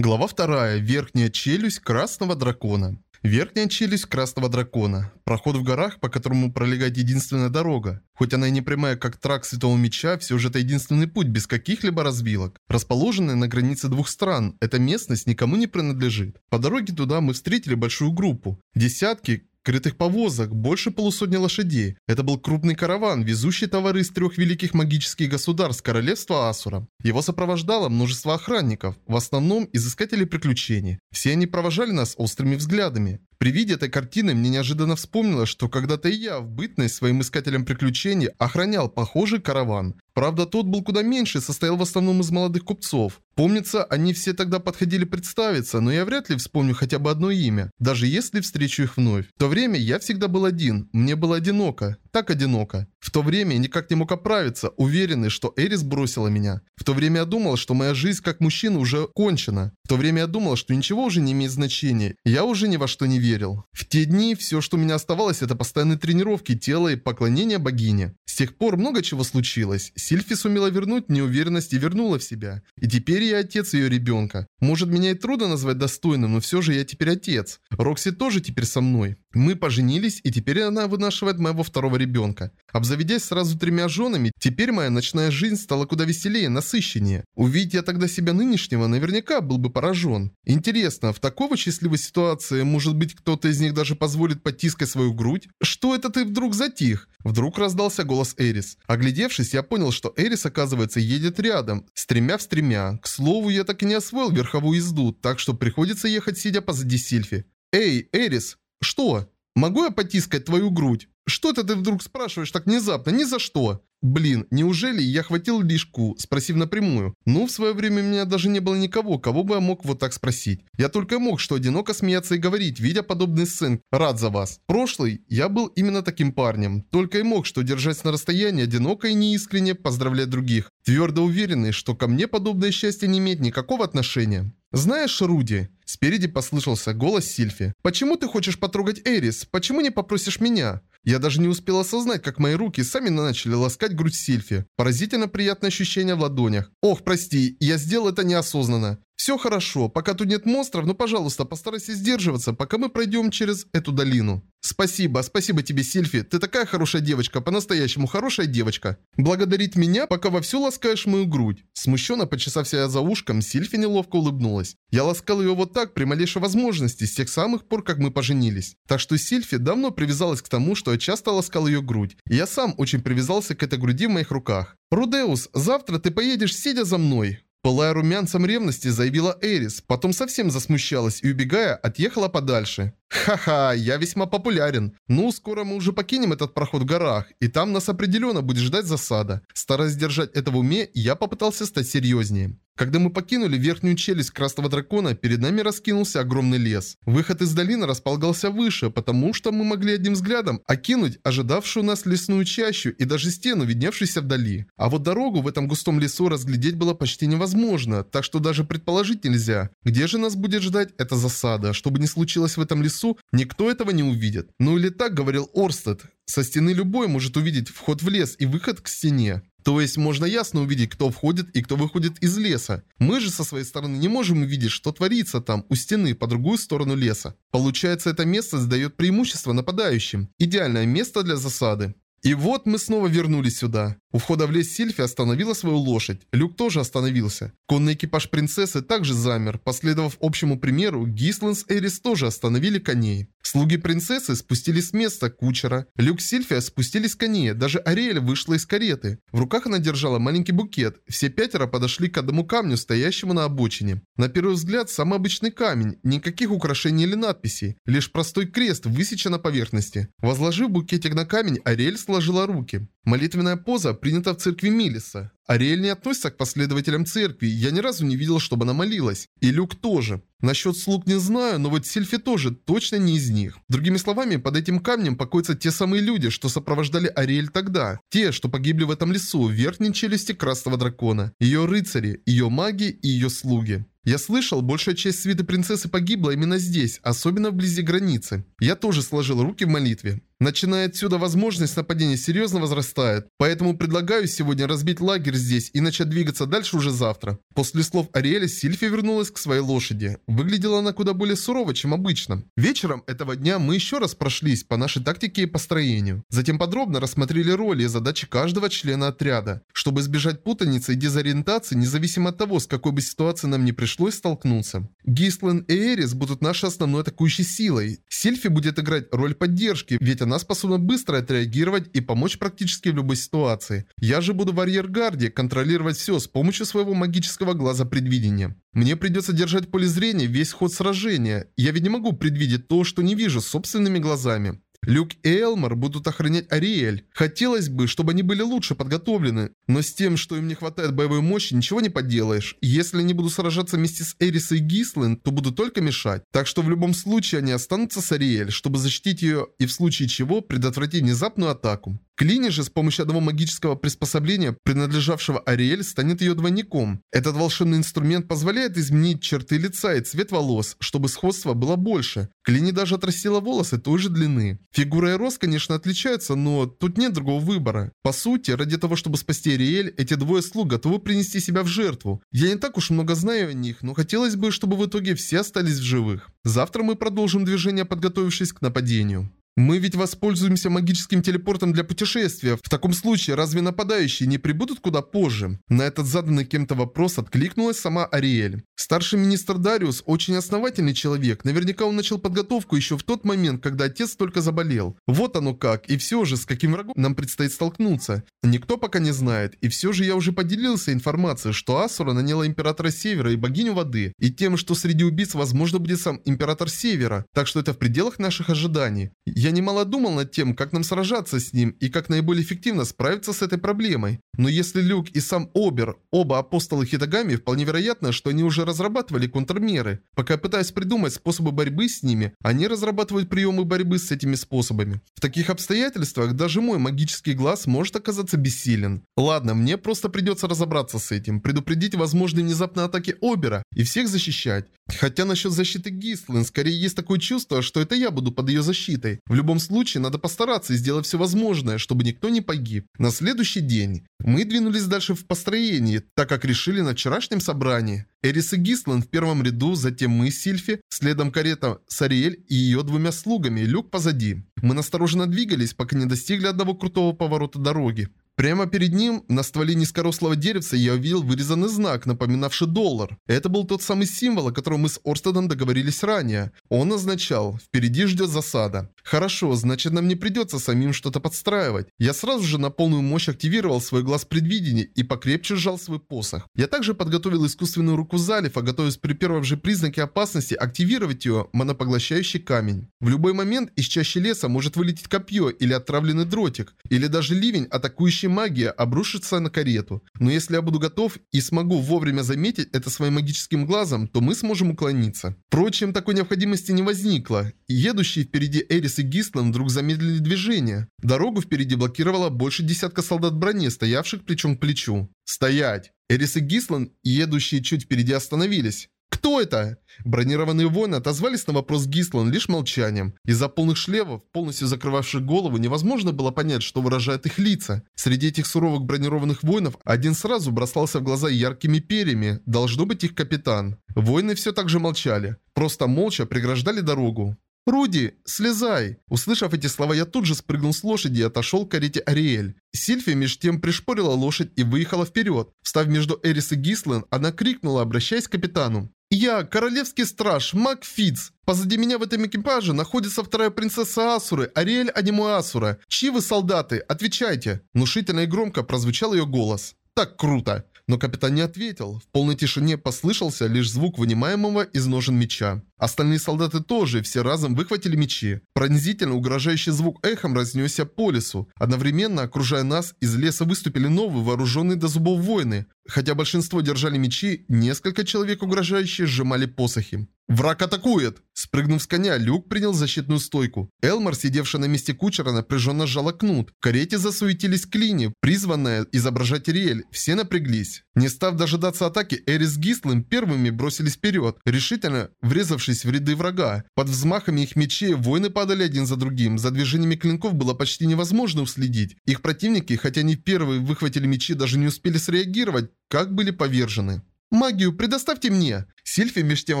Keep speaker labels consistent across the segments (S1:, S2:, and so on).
S1: Глава 2. Верхняя челюсть красного дракона. Верхняя челюсть красного дракона. Проход в горах, по которому пролегает единственная дорога. Хоть она и не прямая, как трак Святого Меча, все же это единственный путь без каких-либо развилок. Расположенная на границе двух стран, эта местность никому не принадлежит. По дороге туда мы встретили большую группу. Десятки крытых повозок, больше полусотни лошадей. Это был крупный караван, везущий товары из трех великих магических государств королевства Асура. Его сопровождало множество охранников, в основном изыскатели приключений. Все они провожали нас острыми взглядами. При виде этой картины мне неожиданно вспомнилось, что когда-то я в бытность своим искателем приключений охранял похожий караван. Правда, тот был куда меньше, состоял в основном из молодых купцов. Помнится, они все тогда подходили представиться, но я вряд ли вспомню хотя бы одно имя, даже если встречу их вновь. В то время я всегда был один, мне было одиноко, так одиноко. В то время я никак не мог оправиться, уверенный, что Эрис бросила меня. В то время я думал, что моя жизнь как мужчина уже кончена. В то время я думал, что ничего уже не имеет значения. Я уже ни во что не верил. В те дни все, что у меня оставалось, это постоянные тренировки тела и поклонение богине. С тех пор много чего случилось. Сильфи сумела вернуть неуверенность и вернула в себя. И теперь я отец ее ребенка. Может, меня и трудно назвать достойным, но все же я теперь отец. Рокси тоже теперь со мной. Мы поженились, и теперь она вынашивает моего второго ребенка. Обзаведясь сразу тремя женами, теперь моя ночная жизнь стала куда веселее, насыщеннее. Увидеть я тогда себя нынешнего, наверняка был бы поражен. Интересно, в такой вот счастливой ситуации, может быть, кто-то из них даже позволит потискать свою грудь? Что это ты вдруг затих? Вдруг раздался голос Эрис. Оглядевшись, я понял, что Эрис, оказывается, едет рядом, с тремя в стремя. К слову, я так и не освоил верховую езду, так что приходится ехать, сидя позади Сильфи. «Эй, Эрис, «Что? Могу я потискать твою грудь? Что это ты вдруг спрашиваешь так внезапно? Ни за что!» Блин, неужели я хватил лишку, спросив напрямую? Ну, в свое время у меня даже не было никого, кого бы я мог вот так спросить. Я только мог что одиноко смеяться и говорить, видя подобный сцен. Рад за вас. Прошлый, я был именно таким парнем. Только и мог что держать на расстоянии одиноко и неискренне поздравлять других. Твердо уверенный, что ко мне подобное счастье не имеет никакого отношения. «Знаешь, Руди...» Спереди послышался голос Сильфи. «Почему ты хочешь потрогать Эрис? Почему не попросишь меня?» Я даже не успел осознать, как мои руки сами начали ласкать грудь Сильфи. Поразительно приятное ощущение в ладонях. Ох, прости, я сделал это неосознанно. Все хорошо, пока тут нет монстров, но, пожалуйста, постарайся сдерживаться, пока мы пройдем через эту долину. Спасибо, спасибо тебе, Сильфи. Ты такая хорошая девочка, по-настоящему хорошая девочка. Благодарить меня, пока вовсю ласкаешь мою грудь. Смущенно почесав себя за ушком, Сильфи неловко улыбнулась. Я ласкал ее вот так, при малейшей возможности, с тех самых пор, как мы поженились. Так что Сильфи давно привязалась к тому, что я часто ласкал ее грудь. И я сам очень привязался к этой груди в моих руках. «Рудеус, завтра ты поедешь, сидя за мной». Пылая румянцем ревности, заявила Эрис, потом совсем засмущалась и, убегая, отъехала подальше. Ха-ха, я весьма популярен. Ну, скоро мы уже покинем этот проход в горах, и там нас определенно будет ждать засада. Стараясь держать это в уме, я попытался стать серьезнее. Когда мы покинули верхнюю челюсть Красного Дракона, перед нами раскинулся огромный лес. Выход из долины располагался выше, потому что мы могли одним взглядом окинуть ожидавшую нас лесную чащу и даже стену, видневшуюся вдали. А вот дорогу в этом густом лесу разглядеть было почти невозможно, так что даже предположить нельзя. Где же нас будет ждать эта засада? Что бы ни случилось в этом лесу, никто этого не увидит. Ну или так говорил Орстед. Со стены любой может увидеть вход в лес и выход к стене. То есть можно ясно увидеть, кто входит и кто выходит из леса. Мы же со своей стороны не можем увидеть, что творится там, у стены, по другую сторону леса. Получается, это место сдает преимущество нападающим. Идеальное место для засады. И вот мы снова вернулись сюда. У входа в лес Сильфи остановила свою лошадь. Люк тоже остановился. Конный экипаж принцессы также замер. Последовав общему примеру, Гислан с Эрис тоже остановили коней. Слуги принцессы спустились с места кучера. Люк с Сильфия спустились с коней. Даже Ариэль вышла из кареты. В руках она держала маленький букет. Все пятеро подошли к одному камню, стоящему на обочине. На первый взгляд, самый обычный камень. Никаких украшений или надписей. Лишь простой крест высечен на поверхности. Возложив букетик на камень, Ариэль сложила руки. Молитвенная поза принята в церкви Милиса. Ариэль не относится к последователям церкви, я ни разу не видел, чтобы она молилась. И Люк тоже. Насчет слуг не знаю, но вот Сильфи тоже точно не из них. Другими словами, под этим камнем покоятся те самые люди, что сопровождали Ариэль тогда. Те, что погибли в этом лесу, в верхней челюсти Красного Дракона. Ее рыцари, ее маги и ее слуги. Я слышал, большая часть свиты принцессы погибла именно здесь, особенно вблизи границы. Я тоже сложил руки в молитве. Начиная отсюда, возможность нападения серьезно возрастает. Поэтому предлагаю сегодня разбить лагерь здесь и начать двигаться дальше уже завтра. После слов Ариэля Сильфи вернулась к своей лошади. Выглядела она куда более сурово, чем обычно. Вечером этого дня мы еще раз прошлись по нашей тактике и построению. Затем подробно рассмотрели роли и задачи каждого члена отряда, чтобы избежать путаницы и дезориентации, независимо от того, с какой бы ситуацией нам не пришлось столкнуться. Гислен и Эрис будут нашей основной атакующей силой. Сильфи будет играть роль поддержки, ведь способна быстро отреагировать и помочь практически в любой ситуации. Я же буду в арьергарде, контролировать все с помощью своего магического глаза предвидения. Мне придется держать поле зрения весь ход сражения. Я ведь не могу предвидеть то, что не вижу собственными глазами. Люк и Элмор будут охранять Ариэль. Хотелось бы, чтобы они были лучше подготовлены, но с тем, что им не хватает боевой мощи, ничего не поделаешь. Если они будут сражаться вместе с Эрис и Гислен, то будут только мешать. Так что в любом случае они останутся с Ариэль, чтобы защитить ее и в случае чего предотвратить внезапную атаку. Клини же с помощью одного магического приспособления, принадлежавшего Ариэль, станет ее двойником. Этот волшебный инструмент позволяет изменить черты лица и цвет волос, чтобы сходство было больше. Клини даже отрастила волосы той же длины. Фигура и рост, конечно, отличаются, но тут нет другого выбора. По сути, ради того, чтобы спасти Ариэль, эти двое слуг готовы принести себя в жертву. Я не так уж много знаю о них, но хотелось бы, чтобы в итоге все остались в живых. Завтра мы продолжим движение, подготовившись к нападению. Мы ведь воспользуемся магическим телепортом для путешествия. В таком случае, разве нападающие не прибудут куда позже? На этот заданный кем-то вопрос откликнулась сама Ариэль. Старший министр Дариус очень основательный человек. Наверняка он начал подготовку еще в тот момент, когда отец только заболел. Вот оно как. И все же, с каким врагом нам предстоит столкнуться. Никто пока не знает. И все же я уже поделился информацией, что Асура наняла Императора Севера и Богиню Воды. И тем, что среди убийц возможно будет сам Император Севера. Так что это в пределах наших ожиданий. Я я немало думал над тем, как нам сражаться с ним и как наиболее эффективно справиться с этой проблемой. Но если Люк и сам Обер, оба апостолы Хитагами, вполне вероятно, что они уже разрабатывали контрмеры. Пока я пытаюсь придумать способы борьбы с ними, они разрабатывают приемы борьбы с этими способами. В таких обстоятельствах даже мой магический глаз может оказаться бессилен. Ладно, мне просто придется разобраться с этим, предупредить возможные внезапные атаки Обера и всех защищать. Хотя насчет защиты Гислен, скорее есть такое чувство, что это я буду под ее защитой. В любом случае, надо постараться и сделать все возможное, чтобы никто не погиб. На следующий день мы двинулись дальше в построении, так как решили на вчерашнем собрании. Эрис и Гислен в первом ряду, затем мы с Сильфи, следом карета Сариэль и ее двумя слугами, Люк позади. Мы настороженно двигались, пока не достигли одного крутого поворота дороги. Прямо перед ним, на стволе низкорослого деревца, я увидел вырезанный знак, напоминавший доллар. Это был тот самый символ, о котором мы с Орстедом договорились ранее. Он означал «Впереди ждет засада». Хорошо, значит нам не придется самим что-то подстраивать. Я сразу же на полную мощь активировал свой глаз предвидения и покрепче сжал свой посох. Я также подготовил искусственную руку Залифа, готовясь при первом же признаке опасности активировать ее монопоглощающий камень. В любой момент из чащи леса может вылететь копье или отравленный дротик, или даже ливень, атакующий Следующая магия обрушится на карету. Но если я буду готов и смогу вовремя заметить это своим магическим глазом, то мы сможем уклониться. Впрочем, такой необходимости не возникло. Едущие впереди Эрис и Гислан вдруг замедлили движение. Дорогу впереди блокировало больше десятка солдат брони, стоявших плечом к плечу. «Стоять!» Эрис и Гислан, едущие чуть впереди, остановились. «Кто это?» Бронированные воины отозвались на вопрос Гислан лишь молчанием. Из-за полных шлемов, полностью закрывавших голову, невозможно было понять, что выражают их лица. Среди этих суровых бронированных воинов один сразу бросался в глаза яркими перьями. Должно быть их капитан. Воины все так же молчали. Просто молча преграждали дорогу. «Руди, слезай!» Услышав эти слова, я тут же спрыгнул с лошади и отошел к карете Ариэль. Сильфи меж тем пришпорила лошадь и выехала вперед. Встав между Эрис и Гислен, она крикнула, обращаясь к капитану. «Я, королевский страж, Мак Фитц. Позади меня в этом экипаже находится вторая принцесса Асуры, Ариэль Аниму Асура. Чьи вы солдаты? Отвечайте!» Внушительно и громко прозвучал ее голос. «Так круто!» Но капитан не ответил. В полной тишине послышался лишь звук вынимаемого из ножен меча. Остальные солдаты тоже все разом выхватили мечи. Пронзительно угрожающий звук эхом разнесся по лесу. Одновременно, окружая нас, из леса выступили новые вооруженные до зубов воины. Хотя большинство держали мечи, несколько человек угрожающие сжимали посохи. «Враг атакует!» Спрыгнув с коня, Люк принял защитную стойку. Элмар, сидевшая на месте кучера, напряженно сжала кнут. В карете засуетились клини, призванная изображать Риэль. Все напряглись. Не став дожидаться атаки, Эрис с Гислым первыми бросились вперед, решительно врезавшись в ряды врага. Под взмахами их мечей воины падали один за другим. За движениями клинков было почти невозможно уследить. Их противники, хотя они первые выхватили мечи, даже не успели среагировать, как были повержены. «Магию предоставьте мне!» Сильфи меж тем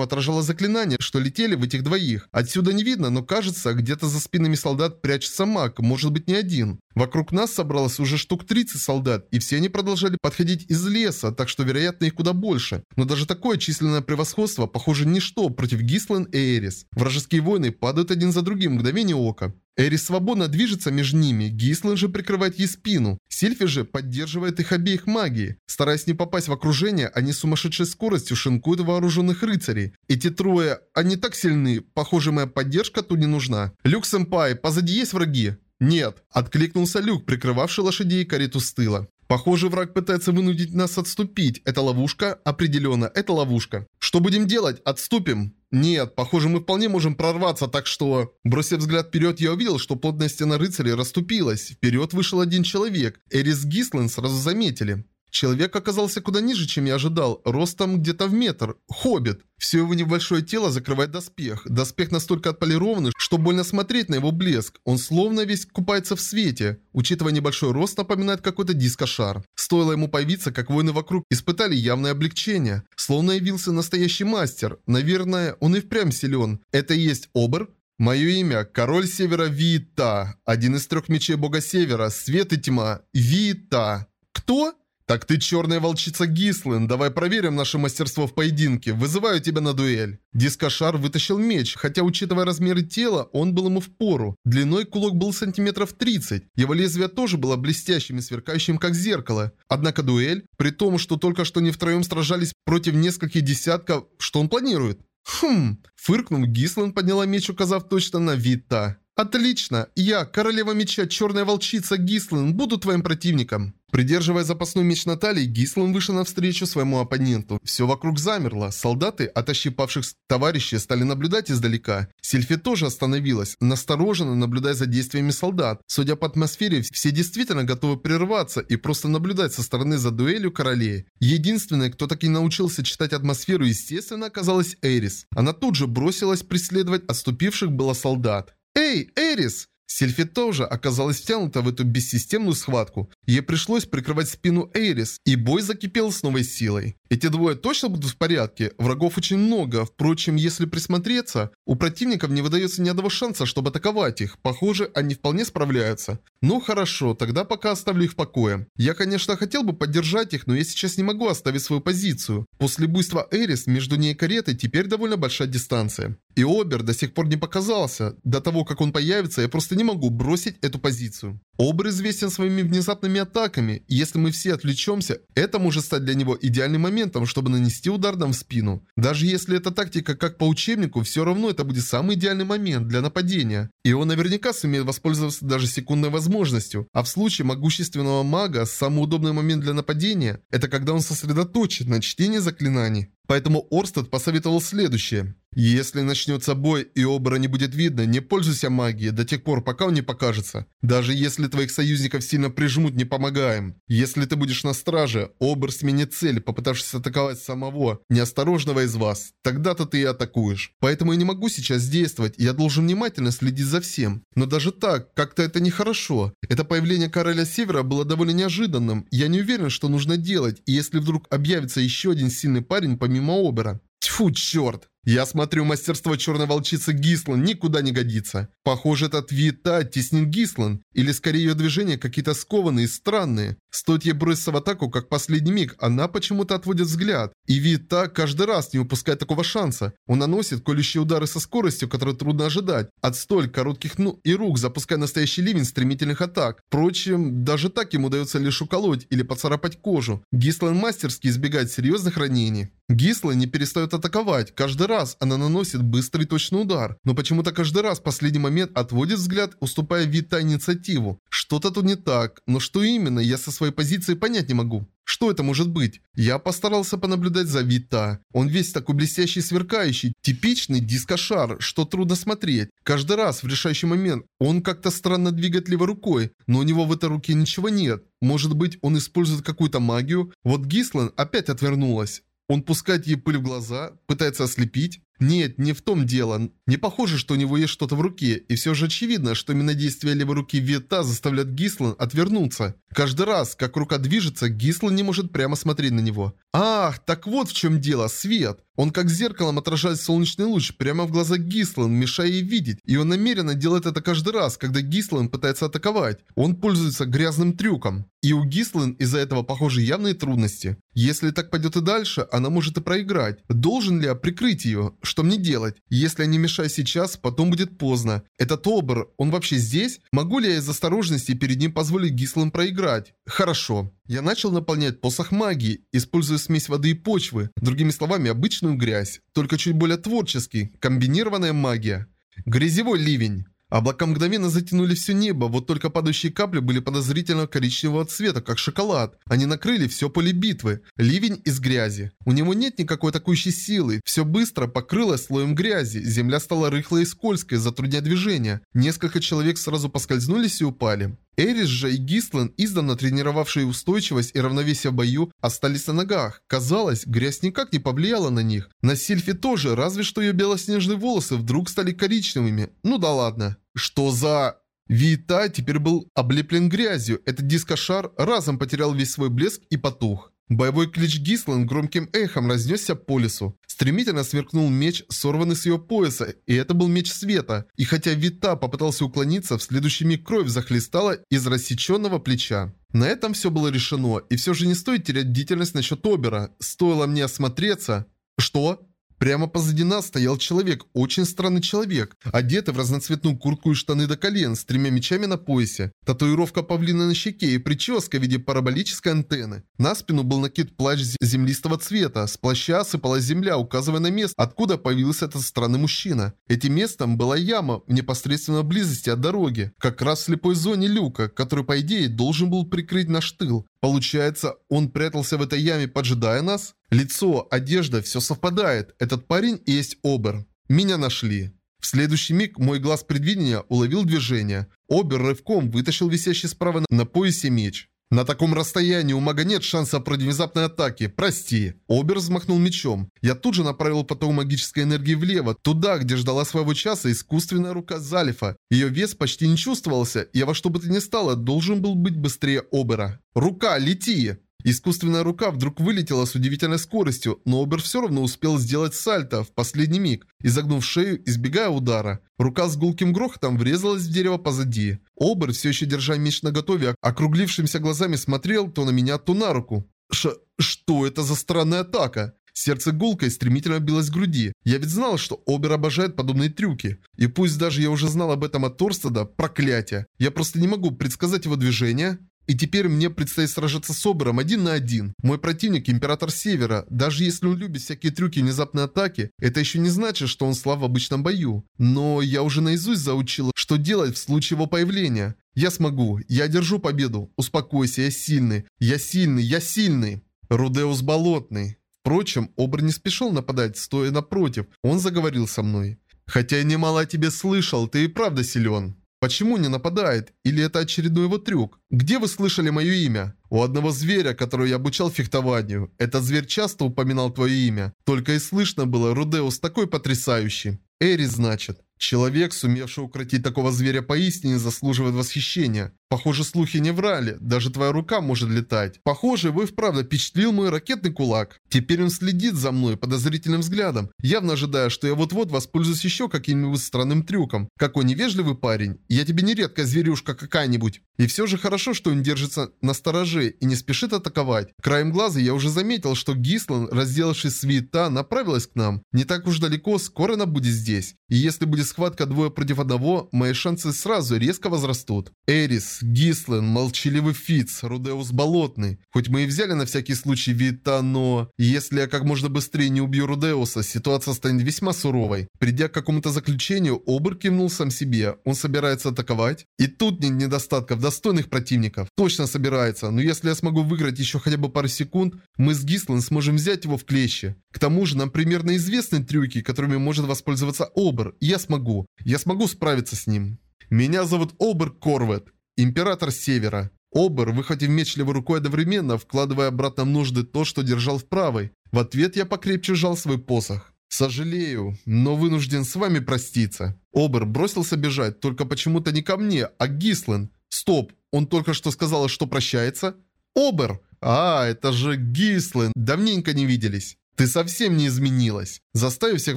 S1: отражала заклинания, что летели в этих двоих. Отсюда не видно, но кажется, где-то за спинами солдат прячется маг, может быть не один. Вокруг нас собралось уже штук 30 солдат, и все они продолжали подходить из леса, так что вероятно их куда больше. Но даже такое численное превосходство, похоже, ничто против Гислен и Эрис. Вражеские воины падают один за другим мгновение ока. Эрис свободно движется между ними, Гислен же прикрывает ей спину. Сильфи же поддерживает их обеих магией. Стараясь не попасть в окружение, они сумасшедшей скоростью шинкуют вооруженных рыцарей. Эти трое, они так сильны, похоже, моя поддержка тут не нужна. Люк-сэмпай, позади есть враги? «Нет», – откликнулся Люк, прикрывавший лошадей и карету с тыла. Похоже, враг пытается вынудить нас отступить. Это ловушка? Определенно, это ловушка. Что будем делать? Отступим? Нет, похоже, мы вполне можем прорваться, так что... Бросив взгляд вперед, я увидел, что плотная стена рыцарей расступилась. Вперед вышел один человек. Эрис Гислен сразу заметили. Человек оказался куда ниже, чем я ожидал, ростом где-то в метр. Хоббит. Все его небольшое тело закрывает доспех. Доспех настолько отполированный, что больно смотреть на его блеск. Он словно весь купается в свете. Учитывая небольшой рост, напоминает какой-то дискошар. Стоило ему появиться, как воины вокруг испытали явное облегчение. Словно явился настоящий мастер. Наверное, он и впрямь силен. Это и есть Обер? Мое имя – Король Севера Виита. Один из трех мечей Бога Севера. Свет и тьма. Виита. Кто? «Так ты черная волчица Гислен, давай проверим наше мастерство в поединке, вызываю тебя на дуэль». Дискошар вытащил меч, хотя учитывая размеры тела, он был ему в пору. Длиной кулак был сантиметров 30, его лезвие тоже было блестящим и сверкающим как зеркало. Однако дуэль, при том, что только что не втроем сражались против нескольких десятков, что он планирует? Хм, фыркнув, Гислен подняла меч, указав точно на Вита. «Отлично! Я, королева меча, черная волчица Гислен, буду твоим противником!» Придерживая запасной меч Натальи, Гислан вышел навстречу своему оппоненту. Все вокруг замерло. Солдаты, оттащив павших товарищей, стали наблюдать издалека. Сильфи тоже остановилась, настороженно наблюдая за действиями солдат. Судя по атмосфере, все действительно готовы прерваться и просто наблюдать со стороны за дуэлью королей. Единственной, кто так и научился читать атмосферу, естественно, оказалась Эрис. Она тут же бросилась преследовать отступивших было солдат. «Эй, Эрис!» Сильфи тоже оказалась втянута в эту бессистемную схватку. Ей пришлось прикрывать спину Эйрис, и бой закипел с новой силой. Эти двое точно будут в порядке, врагов очень много, впрочем, если присмотреться, у противников не выдается ни одного шанса, чтобы атаковать их. Похоже, они вполне справляются. Ну хорошо, тогда пока оставлю их в покое. Я, конечно, хотел бы поддержать их, но я сейчас не могу оставить свою позицию. После буйства Эрис между ней и каретой теперь довольно большая дистанция. И Обер до сих пор не показался. До того, как он появится, я просто не могу бросить эту позицию. Обер известен своими внезапными атаками, если мы все отвлечемся, это может стать для него идеальным моментом, чтобы нанести удар нам в спину. Даже если эта тактика как по учебнику, все равно это будет самый идеальный момент для нападения. И он наверняка сумеет воспользоваться даже секундной возможностью. А в случае могущественного мага, самый удобный момент для нападения – это когда он сосредоточен на чтении заклинаний. Поэтому Орстед посоветовал следующее. Если начнется бой и Обера не будет видно, не пользуйся магией до тех пор, пока он не покажется. Даже если твоих союзников сильно прижмут, не помогаем. Если ты будешь на страже, Обер сменит цель, попытавшись атаковать самого, неосторожного из вас. Тогда-то ты и атакуешь. Поэтому я не могу сейчас действовать, я должен внимательно следить за всем. Но даже так, как-то это нехорошо. Это появление Короля Севера было довольно неожиданным. Я не уверен, что нужно делать, и если вдруг объявится еще один сильный парень помимо Обера. Тьфу, черт! Я смотрю, мастерство черной волчицы Гислан никуда не годится. Похоже, этот Вита теснит Гислан, или скорее ее движения какие-то скованные и странные. Стоит ей броситься в атаку, как последний миг, она почему-то отводит взгляд. И Вита каждый раз не упускает такого шанса. Он наносит колющие удары со скоростью, которую трудно ожидать. От столь коротких ну и рук, запуская настоящий ливень стремительных атак. Впрочем, даже так ему удается лишь уколоть или поцарапать кожу. Гислан мастерски избегает серьезных ранений. Гислан не перестает атаковать. Каждый раз она наносит быстрый точный удар, но почему-то каждый раз в последний момент отводит взгляд, уступая Вита инициативу. Что-то тут не так, но что именно, я со своей позиции понять не могу. Что это может быть? Я постарался понаблюдать за Вита. Он весь такой блестящий сверкающий, типичный дискошар, что трудно смотреть. Каждый раз в решающий момент он как-то странно двигает левой рукой, но у него в этой руке ничего нет. Может быть, он использует какую-то магию? Вот Гислан опять отвернулась. Он пускает ей пыль в глаза, пытается ослепить. Нет, не в том дело. Не похоже, что у него есть что-то в руке, и все же очевидно, что именно действия левой руки Вета заставляют Гислан отвернуться. Каждый раз, как рука движется, Гислан не может прямо смотреть на него. Ах, так вот в чем дело, свет. Он как зеркалом отражает солнечный луч прямо в глаза Гислан, мешая ей видеть. И он намеренно делает это каждый раз, когда Гислан пытается атаковать. Он пользуется грязным трюком. И у Гислан из-за этого, похоже, явные трудности. Если так пойдет и дальше, она может и проиграть. Должен ли я прикрыть ее? Что мне делать? Если я не мешаю сейчас, потом будет поздно. Этот Обер, он вообще здесь? Могу ли я из осторожности перед ним позволить Гислан проиграть? Хорошо. Я начал наполнять посох магии, используя смесь воды и почвы, другими словами, обычную грязь, только чуть более творческий, комбинированная магия. Грязевой ливень. Облака мгновенно затянули все небо, вот только падающие капли были подозрительно коричневого цвета, как шоколад. Они накрыли все поле битвы. Ливень из грязи. У него нет никакой атакующей силы. Все быстро покрылось слоем грязи. Земля стала рыхлой и скользкой, затрудняя движение. Несколько человек сразу поскользнулись и упали. Эрис же и Гислен, издавна тренировавшие устойчивость и равновесие в бою, остались на ногах. Казалось, грязь никак не повлияла на них. На Сильфе тоже, разве что ее белоснежные волосы вдруг стали коричневыми. Ну да ладно. Что за... Вита теперь был облеплен грязью. Этот дискошар разом потерял весь свой блеск и потух. Боевой клич Гислан громким эхом разнесся по лесу. Стремительно сверкнул меч, сорванный с ее пояса, и это был меч света. И хотя Вита попытался уклониться, в следующий миг кровь захлестала из рассеченного плеча. На этом все было решено, и все же не стоит терять бдительность насчет Обера. Стоило мне осмотреться... Что? Прямо позади нас стоял человек, очень странный человек, одетый в разноцветную куртку и штаны до колен, с тремя мечами на поясе, татуировка павлина на щеке и прическа в виде параболической антенны. На спину был накид плащ землистого цвета, с плаща осыпалась земля, указывая на место, откуда появился этот странный мужчина. Этим местом была яма в непосредственной близости от дороги, как раз в слепой зоне люка, который, по идее, должен был прикрыть наш тыл. Получается, он прятался в этой яме, поджидая нас? Лицо, одежда, все совпадает. Этот парень и есть Обер. Меня нашли. В следующий миг мой глаз предвидения уловил движение. Обер рывком вытащил висящий справа на поясе меч. На таком расстоянии у мага нет шанса против внезапной атаки. Прости. Обер взмахнул мечом. Я тут же направил поток магической энергии влево, туда, где ждала своего часа искусственная рука Залифа. Ее вес почти не чувствовался, я во что бы то ни стало должен был быть быстрее Обера. «Рука, лети!» Искусственная рука вдруг вылетела с удивительной скоростью, но Обер все равно успел сделать сальто в последний миг, изогнув шею, избегая удара. Рука с гулким грохотом врезалась в дерево позади. Обер, все еще держа меч наготове, округлившимся глазами смотрел то на меня, то на руку. Ш... что это за странная атака? Сердце гулкой стремительно билось в груди. Я ведь знал, что Обер обожает подобные трюки. И пусть даже я уже знал об этом от Торстеда, проклятие. Я просто не могу предсказать его движение. И теперь мне предстоит сражаться с Обером один на один. Мой противник Император Севера. Даже если он любит всякие трюки и внезапные атаки, это еще не значит, что он слаб в обычном бою. Но я уже наизусть заучил, что делать в случае его появления. Я смогу. Я одержу победу. Успокойся, я сильный. Я сильный, я сильный. Рудеус Болотный. Впрочем, Обер не спешил нападать, стоя напротив. Он заговорил со мной. Хотя я немало о тебе слышал, ты и правда силен. Почему не нападает? Или это очередной его трюк? Где вы слышали мое имя? У одного зверя, которого я обучал фехтованию. Этот зверь часто упоминал твое имя. Только и слышно было, Рудеус такой потрясающий. Эрис, значит. Человек, сумевший укротить такого зверя поистине, заслуживает восхищения. Похоже, слухи не врали. Даже твоя рука может летать. Похоже, вы вправду впечатлил мой ракетный кулак. Теперь он следит за мной подозрительным взглядом, явно ожидая, что я вот-вот воспользуюсь еще каким-нибудь странным трюком. Какой невежливый парень. Я тебе не редкая зверюшка какая-нибудь. И все же хорошо, что он держится на стороже и не спешит атаковать. Краем глаза я уже заметил, что Гислан, разделавшись с Вита, направилась к нам. Не так уж далеко, скоро она будет здесь. И если будет схватка двое против одного, мои шансы сразу резко возрастут. Эрис, Гислен, Молчаливый Фиц, Рудеус Болотный. Хоть мы и взяли на всякий случай Вита, но... Если я как можно быстрее не убью Рудеуса, ситуация станет весьма суровой. Придя к какому-то заключению, Обер кивнул сам себе. Он собирается атаковать? И тут нет недостатков достойных противников. Точно собирается, но если я смогу выиграть еще хотя бы пару секунд, мы с Гислен сможем взять его в клещи. К тому же нам примерно известны трюки, которыми может воспользоваться Обер, я смогу. Я смогу справиться с ним. Меня зовут Обер Корвет, император Севера. Обер, выхватив меч левой рукой одновременно, вкладывая обратно в нужды то, что держал в правой. В ответ я покрепче сжал свой посох. «Сожалею, но вынужден с вами проститься». Обер бросился бежать, только почему-то не ко мне, а к Гислен. Стоп, он только что сказал, что прощается? Обер! А, это же Гислен, давненько не виделись. Ты совсем не изменилась. Заставив всех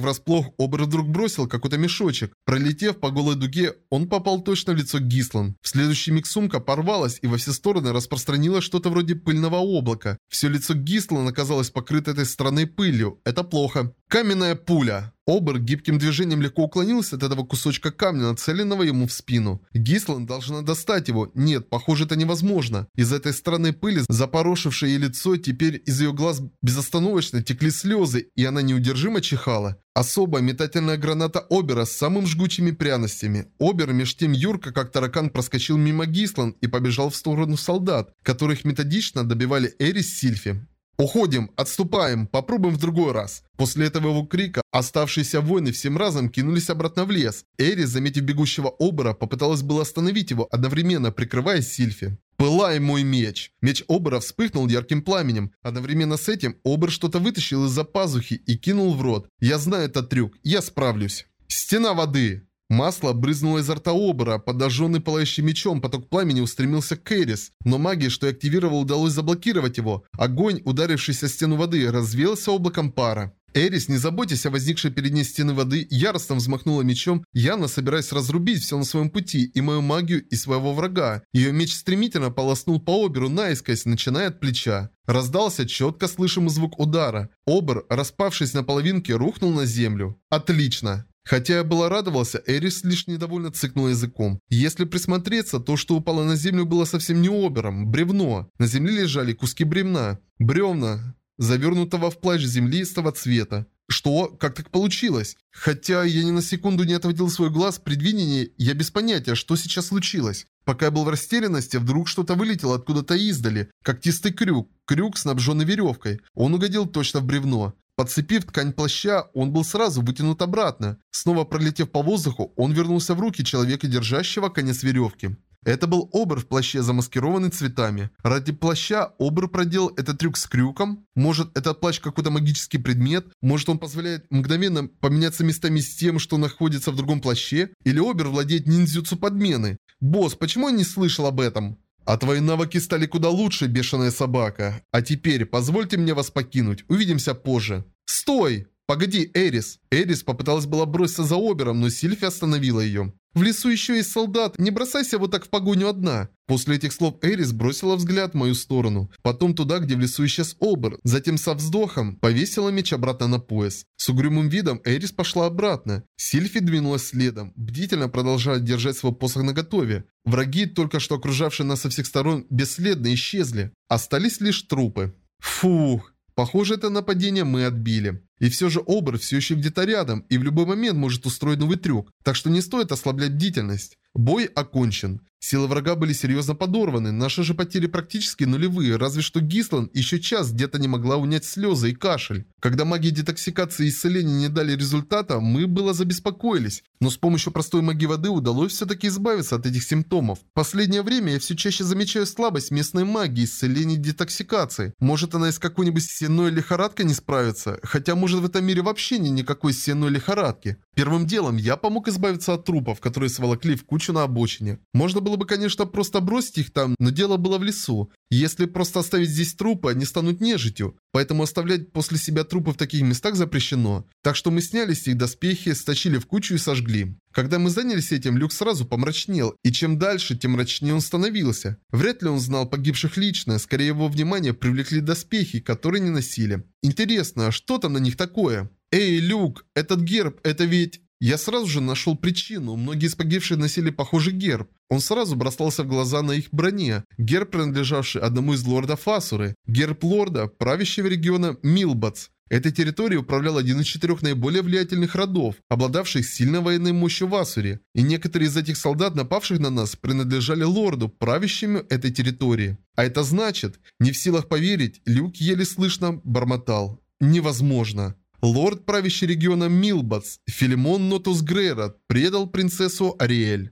S1: врасплох, Обер вдруг бросил какой-то мешочек. Пролетев по голой дуге, он попал точно в лицо Гислан. В следующий миг сумка порвалась и во все стороны распространилось что-то вроде пыльного облака. Все лицо Гислан оказалось покрыто этой странной пылью. Это плохо. Каменная пуля. Обер гибким движением легко уклонился от этого кусочка камня, нацеленного ему в спину. Гислан должна достать его. Нет, похоже, это невозможно. Из этой странной пыли, запорошившей ей лицо, теперь из ее глаз безостановочно текли слезы, и она неудержимо чихала. Особая метательная граната Обера с самым жгучими пряностями. Обер меж тем Юрка, как таракан, проскочил мимо Гислан и побежал в сторону солдат, которых методично добивали Эрис Сильфи. «Уходим! Отступаем! Попробуем в другой раз!» После этого его крика оставшиеся воины всем разом кинулись обратно в лес. Эри, заметив бегущего Обера, попыталась было остановить его, одновременно прикрывая Сильфи. «Пылай мой меч!» Меч Обера вспыхнул ярким пламенем. Одновременно с этим Обер что-то вытащил из-за пазухи и кинул в рот. «Я знаю этот трюк, я справлюсь!» «Стена воды!» Масло брызнуло изо рта Обера, подожженный пылающим мечом, поток пламени устремился к Эрис, но магии, что я активировал, удалось заблокировать его. Огонь, ударившийся о стену воды, развеялся облаком пара. Эрис, не заботясь о возникшей перед ней стены воды, яростно взмахнула мечом, явно собираясь разрубить все на своем пути, и мою магию, и своего врага. Ее меч стремительно полоснул по Оберу наискось, начиная от плеча. Раздался четко слышимый звук удара. Обер, распавшись на половинке, рухнул на землю. Отлично. Хотя я было радовался, Эрис лишь недовольно цыкнул языком. Если присмотреться, то, что упало на землю, было совсем не обером, бревно. На земле лежали куски бревна. Бревна, завернутого в плащ землистого цвета. Что? Как так получилось? Хотя я ни на секунду не отводил свой глаз при двинении, я без понятия, что сейчас случилось. Пока я был в растерянности, вдруг что-то вылетело откуда-то издали. Когтистый крюк. Крюк, снабженный веревкой. Он угодил точно в бревно. Подцепив ткань плаща, он был сразу вытянут обратно. Снова пролетев по воздуху, он вернулся в руки человека, держащего конец веревки. Это был Обер в плаще, замаскированный цветами. Ради плаща Обер проделал этот трюк с крюком? Может, этот плащ какой-то магический предмет? Может, он позволяет мгновенно поменяться местами с тем, что находится в другом плаще? Или Обер владеет ниндзюцу подмены? Босс, почему я не слышал об этом? А твои навыки стали куда лучше, бешеная собака. А теперь позвольте мне вас покинуть. Увидимся позже. Стой! Погоди, Эрис. Эрис попыталась была броситься за Обером, но Сильфи остановила ее. В лесу еще есть солдат, не бросайся вот так в погоню одна. После этих слов Эрис бросила взгляд в мою сторону, потом туда, где в лесу исчез Обер, затем со вздохом повесила меч обратно на пояс. С угрюмым видом Эрис пошла обратно. Сильфи двинулась следом, бдительно продолжая держать свой посох наготове. Враги, только что окружавшие нас со всех сторон, бесследно исчезли. Остались лишь трупы. Фух. Похоже, это нападение мы отбили. И все же Обер все еще где-то рядом и в любой момент может устроить новый трюк, так что не стоит ослаблять бдительность. Бой окончен. Силы врага были серьезно подорваны, наши же потери практически нулевые, разве что Гислан еще час где-то не могла унять слезы и кашель. Когда магии детоксикации и исцеления не дали результата, мы было забеспокоились, но с помощью простой магии воды удалось все-таки избавиться от этих симптомов. Последнее время я все чаще замечаю слабость местной магии исцеления и детоксикации. Может она из какой-нибудь сенной лихорадкой не справится, хотя может в этом мире вообще нет никакой сенной лихорадки. Первым делом я помог избавиться от трупов, которые сволокли в кучу на обочине. Можно было бы, конечно, просто бросить их там, но дело было в лесу. Если просто оставить здесь трупы, они станут нежитью. Поэтому оставлять после себя трупы в таких местах запрещено. Так что мы сняли с них доспехи, стащили в кучу и сожгли. Когда мы занялись этим, Люк сразу помрачнел, и чем дальше, тем мрачнее он становился. Вряд ли он знал погибших лично, скорее его внимание привлекли доспехи, которые не носили. Интересно, а что там на них такое? «Эй, Люк, этот герб, это ведь...» Я сразу же нашел причину. Многие из погибших носили похожий герб. Он сразу бросался в глаза на их броне. Герб, принадлежавший одному из лордов Асуры. Герб лорда, правящего региона Милбац. Этой территорией управлял один из четырех наиболее влиятельных родов, обладавших сильной военной мощью в Асуре. И некоторые из этих солдат, напавших на нас, принадлежали лорду, правящему этой территорией. А это значит, не в силах поверить, Люк еле слышно бормотал. Невозможно. Лорд, правящий регионом Милбац, Филимон Нотус Грейрот, предал принцессу Ариэль.